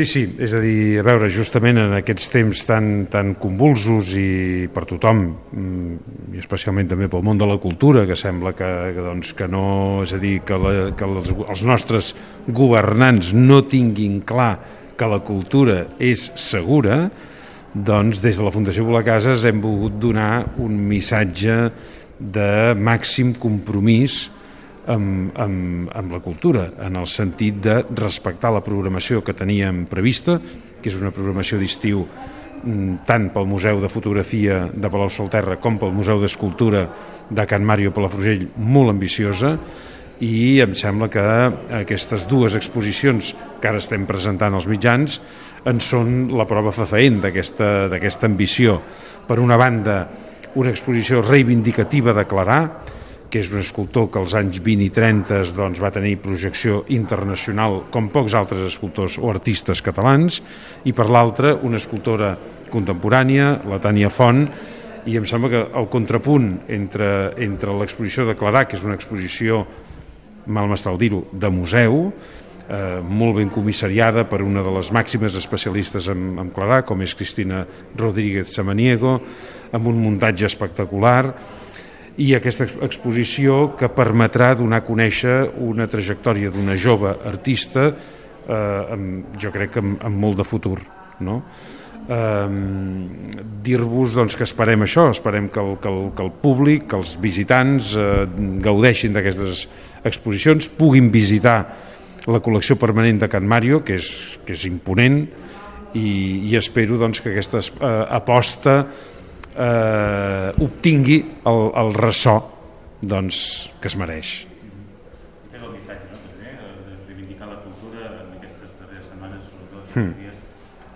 Sí, sí, és a dir, a veure, justament en aquests temps tan, tan convulsos i per tothom, mm, i especialment també pel món de la cultura, que sembla que, que, doncs, que no, és a dir, que, la, que els, els nostres governants no tinguin clar que la cultura és segura, doncs des de la Fundació Cases hem volgut donar un missatge de màxim compromís amb, amb, amb la cultura, en el sentit de respectar la programació que teníem prevista, que és una programació d'estiu mm, tant pel Museu de Fotografia de Palau Solterra com pel Museu d'Escultura de Can Mario Palafrugell, molt ambiciosa, i em sembla que aquestes dues exposicions que ara estem presentant als mitjans en són la prova fefaent d'aquesta ambició. Per una banda, una exposició reivindicativa de Clarà, que és un escultor que als anys 20 i 30 doncs, va tenir projecció internacional com pocs altres escultors o artistes catalans, i per l'altra una escultora contemporània, la Tània Font, i em sembla que el contrapunt entre, entre l'exposició de Clarà, que és una exposició, mal m'està dir-ho, de museu, eh, molt ben comissariada per una de les màximes especialistes en, en Clarà, com és Cristina Rodríguez Samaniego, amb un muntatge espectacular, i aquesta exposició que permetrà donar a conèixer una trajectòria d'una jove artista eh, amb, jo crec que amb, amb molt de futur no? eh, dir-vos doncs, que esperem això esperem que el, que el, que el públic que els visitants eh, gaudeixin d'aquestes exposicions puguin visitar la col·lecció permanent de Can Mario que és, que és imponent i, i espero doncs, que aquesta eh, aposta eh, obtingui el, el ressò doncs, que es mereix. el missatge, no? També, de reivindicar la cultura en aquestes darreres setmanes, sobretot hmm. dies,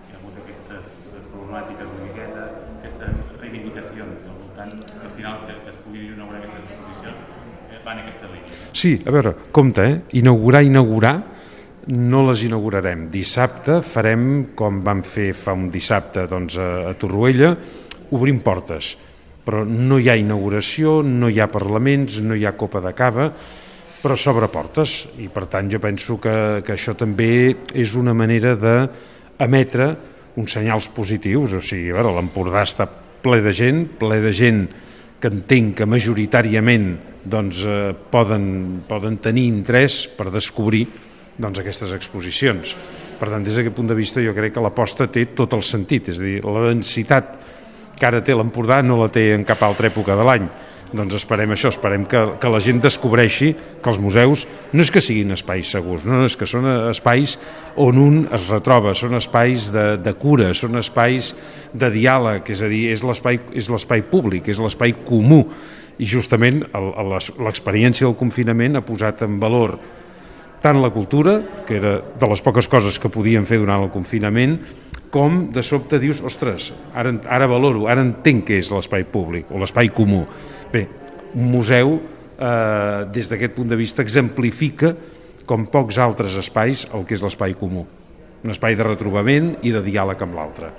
hi ha hagut aquestes problemàtiques una miqueta, aquestes reivindicacions al voltant, que al final que, que es pugui inaugurar aquestes exposicions, eh, van en aquesta línia. Sí, a veure, compte, eh? inaugurar, inaugurar, no les inaugurarem. Dissabte farem, com vam fer fa un dissabte doncs, a, a Torroella, obrim portes, però no hi ha inauguració, no hi ha parlaments, no hi ha copa de cava, però s'obre portes. I per tant jo penso que, que això també és una manera d'emetre uns senyals positius, o sigui, l'Empordà està ple de gent, ple de gent que entenc que majoritàriament doncs, eh, poden, poden tenir interès per descobrir doncs, aquestes exposicions. Per tant, des d'aquest punt de vista jo crec que l'aposta té tot el sentit, és a dir, la densitat que ara té l'Empordà no la té en cap altra època de l'any. Doncs esperem això, esperem que, que la gent descobreixi que els museus no és que siguin espais segurs, no, és que són espais on un es retroba, són espais de, de cura, són espais de diàleg, és a dir, és l'espai públic, és l'espai comú, i justament l'experiència del confinament ha posat en valor tant la cultura, que era de les poques coses que podíem fer durant el confinament, com de sobte dius, ostres, ara, ara valoro, ara entenc què és l'espai públic o l'espai comú. Bé, un museu, eh, des d'aquest punt de vista, exemplifica, com pocs altres espais, el que és l'espai comú. Un espai de retrobament i de diàleg amb l'altre.